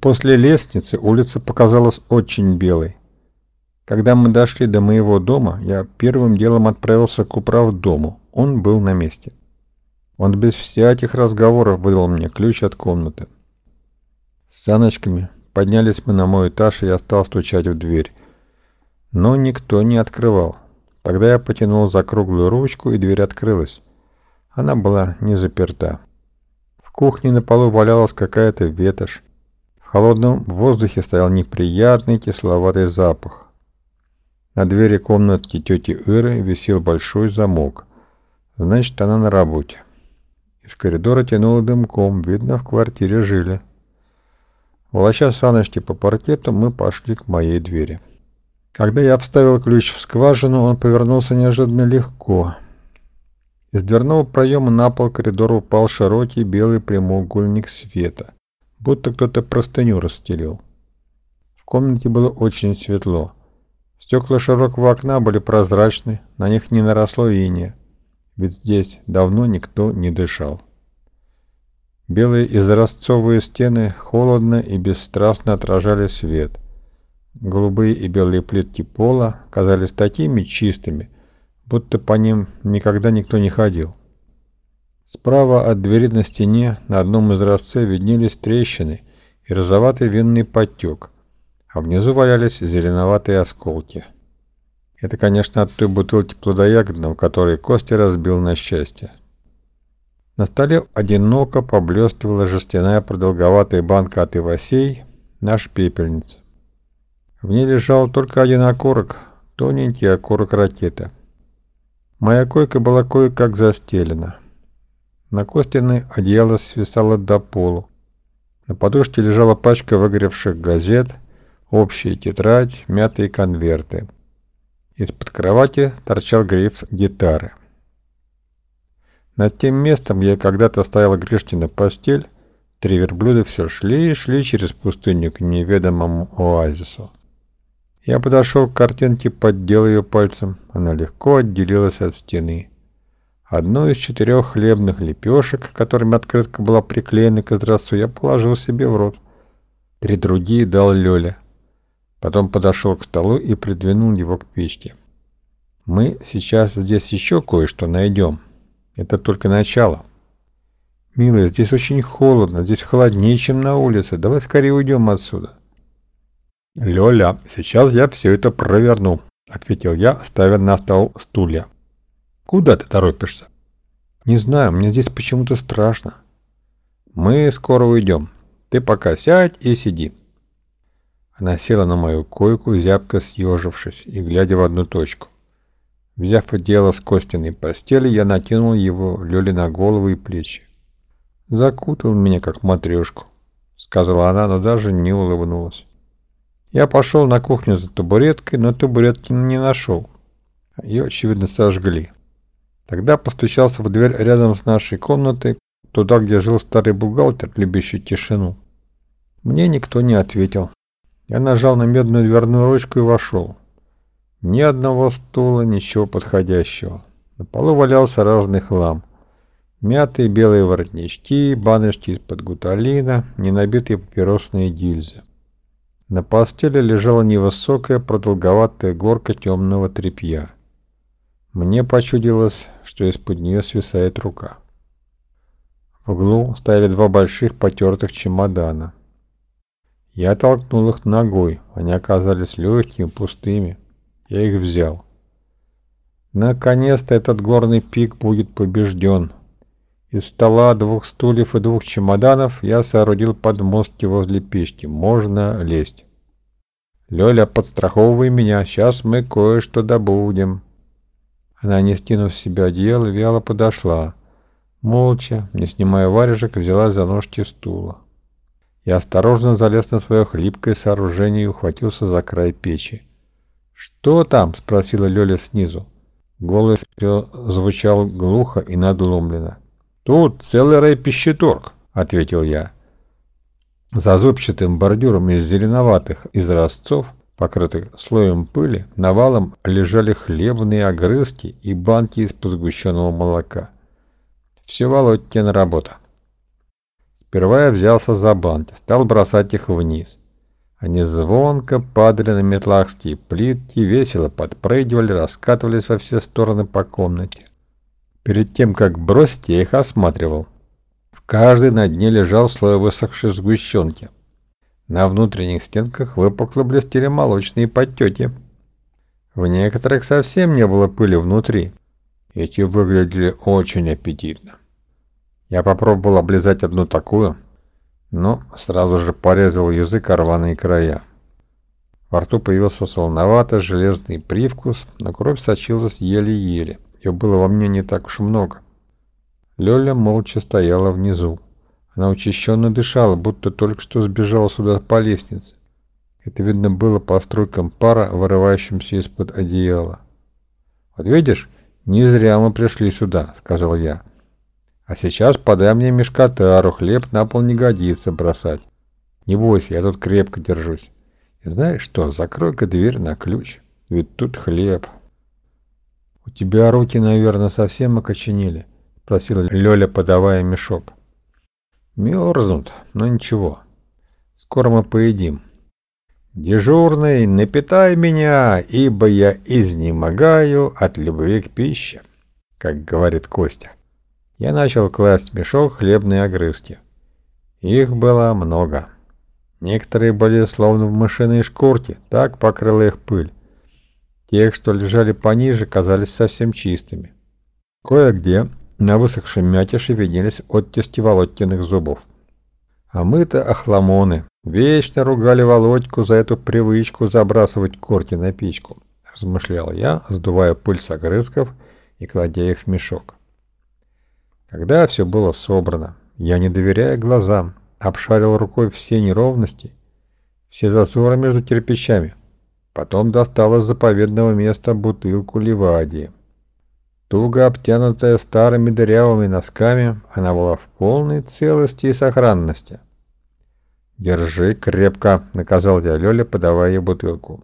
После лестницы улица показалась очень белой. Когда мы дошли до моего дома, я первым делом отправился к управдому. Он был на месте. Он без всяких разговоров выдал мне ключ от комнаты. С саночками поднялись мы на мой этаж, и я стал стучать в дверь. Но никто не открывал. Тогда я потянул за круглую ручку, и дверь открылась. Она была не заперта. В кухне на полу валялась какая-то ветошь. В холодном воздухе стоял неприятный кисловатый запах. На двери комнатки тети Иры висел большой замок. Значит, она на работе. Из коридора тянуло дымком, видно, в квартире жили. Волоча саночки по паркету, мы пошли к моей двери. Когда я вставил ключ в скважину, он повернулся неожиданно легко. Из дверного проема на пол коридора упал широкий белый прямоугольник света будто кто-то простыню расстелил. В комнате было очень светло. Стекла широкого окна были прозрачны, на них не наросло инея, ведь здесь давно никто не дышал. Белые изразцовые стены холодно и бесстрастно отражали свет. Голубые и белые плитки пола казались такими чистыми, будто по ним никогда никто не ходил. Справа от двери на стене на одном из разце виднелись трещины и розоватый винный подтек, а внизу валялись зеленоватые осколки. Это, конечно, от той бутылки плодоягодного, которой Костя разбил на счастье. На столе одиноко поблескивала жестяная продолговатая банка от Ивасей, наша пепельница. В ней лежал только один окорок, тоненький окорок ракеты. Моя койка была кое-как застелена. На Костины одеяло свисало до полу. На подушке лежала пачка выгоревших газет, общая тетрадь, мятые конверты. Из-под кровати торчал гриф гитары. Над тем местом, где когда-то стояла Гришкина постель, три верблюда все шли и шли через пустыню к неведомому оазису. Я подошел к картинке, поддел ее пальцем. Она легко отделилась от стены. Одну из четырех хлебных лепешек, которыми открытка была приклеена к изразцу, я положил себе в рот. Три другие дал Лёле. Потом подошел к столу и придвинул его к печке. Мы сейчас здесь еще кое-что найдем. Это только начало. Милая, здесь очень холодно, здесь холоднее, чем на улице. Давай скорее уйдем отсюда. Лёля, сейчас я все это проверну, ответил я, ставя на стол стулья. Куда ты торопишься? Не знаю, мне здесь почему-то страшно. Мы скоро уйдем. Ты пока сядь и сиди. Она села на мою койку, зябко съежившись и глядя в одну точку. Взяв одеяло с Костиной постели, я накинул его Лёле на голову и плечи. «Закутал меня, как матрешку», — сказала она, но даже не улыбнулась. Я пошел на кухню за табуреткой, но табуретки не нашел. Ее, очевидно, сожгли. Тогда постучался в дверь рядом с нашей комнатой, туда, где жил старый бухгалтер, любящий тишину. Мне никто не ответил. Я нажал на медную дверную ручку и вошел. Ни одного стула, ничего подходящего. На полу валялся разный хлам. Мятые белые воротнички, баночки из-под гуталина, ненабитые папиросные гильзы. На постели лежала невысокая продолговатая горка темного тряпья. Мне почудилось, что из-под нее свисает рука. В углу стояли два больших потертых чемодана. Я толкнул их ногой, они оказались легкими, пустыми. Я их взял. Наконец-то этот горный пик будет побежден. Из стола, двух стульев и двух чемоданов я соорудил подмостки возле печки. Можно лезть. Лёля, подстраховывай меня, сейчас мы кое-что добудем. Она, не стянув с себя одеяло, вяло подошла. Молча, не снимая варежек, взяла за ножки стула. Я осторожно залез на свое хлипкое сооружение и ухватился за край печи. «Что там?» — спросила Лёля снизу. Голос звучал глухо и надломленно. «Тут целый райпищеторг», — ответил я. За зубчатым бордюром из зеленоватых изразцов покрытых слоем пыли, навалом лежали хлебные огрызки и банки из-под молока. Все Володькина работа. Сперва я взялся за банки, стал бросать их вниз. Они звонко падали на метлахские плитки, весело подпрыгивали, раскатывались во все стороны по комнате. Перед тем, как бросить, я их осматривал. В каждой на дне лежал слой высохшей сгущенки. На внутренних стенках выпукло блестели молочные подтеки. В некоторых совсем не было пыли внутри. Эти выглядели очень аппетитно. Я попробовал облизать одну такую, но сразу же порезал язык рваные края. Во рту появился солоноватый железный привкус, но кровь сочилась еле-еле. Ее было во мне не так уж много. Лёля молча стояла внизу. Она учащенно дышала, будто только что сбежала сюда по лестнице. Это видно было по струйкам пара, вырывающимся из-под одеяла. «Вот видишь, не зря мы пришли сюда», — сказал я. А сейчас подай мне мешкотару, хлеб на пол не годится бросать. Не бойся, я тут крепко держусь. И знаешь что, закрой-ка дверь на ключ, ведь тут хлеб. У тебя руки, наверное, совсем окоченели, просила Лёля, подавая мешок. Мерзнут, но ничего. Скоро мы поедим. Дежурный, напитай меня, ибо я изнемогаю от любви к пище, как говорит Костя. Я начал класть в мешок хлебные огрызки. Их было много. Некоторые были словно в мышиной шкурке, так покрыла их пыль. Тех, что лежали пониже, казались совсем чистыми. Кое-где на высохшем мякише виднелись оттиски Володькиных зубов. А мы-то охламоны. Вечно ругали Володьку за эту привычку забрасывать корки на печку, размышлял я, сдувая пыль с огрызков и кладя их в мешок. Когда все было собрано, я, не доверяя глазам, обшарил рукой все неровности, все зазоры между кирпичами. Потом достал из заповедного места бутылку ливадии. Туго обтянутая старыми дырявыми носками, она была в полной целости и сохранности. «Держи крепко», — наказал я Лёле, подавая ей бутылку.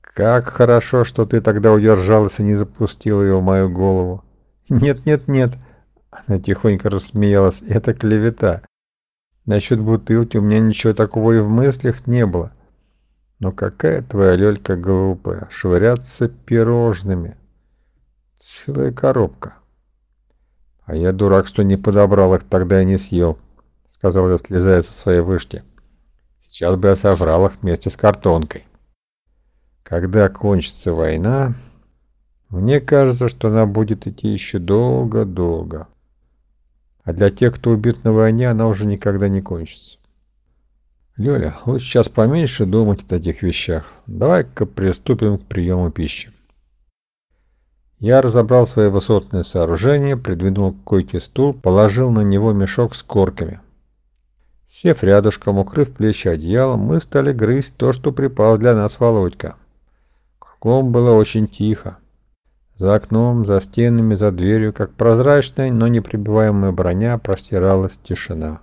«Как хорошо, что ты тогда удержалась и не запустила ее в мою голову». «Нет, нет, нет», она тихонько рассмеялась. Это клевета. Насчет бутылки у меня ничего такого и в мыслях не было. Но какая твоя Лёлька глупая. Швыряться пирожными. Целая коробка. А я дурак, что не подобрал их, тогда и не съел, сказал я, слезая со своей вышки. Сейчас бы я соврал их вместе с картонкой. Когда кончится война, мне кажется, что она будет идти еще долго-долго. А для тех, кто убит на войне, она уже никогда не кончится. Лёля, лучше сейчас поменьше думать о таких вещах. Давай-ка приступим к приему пищи. Я разобрал свои высотные сооружения, придвинул к койке стул, положил на него мешок с корками. Сев рядышком, укрыв плечи одеялом, мы стали грызть то, что припал для нас Володька. Кругом было очень тихо. За окном, за стенами, за дверью, как прозрачная, но неприбиваемая броня, простиралась тишина.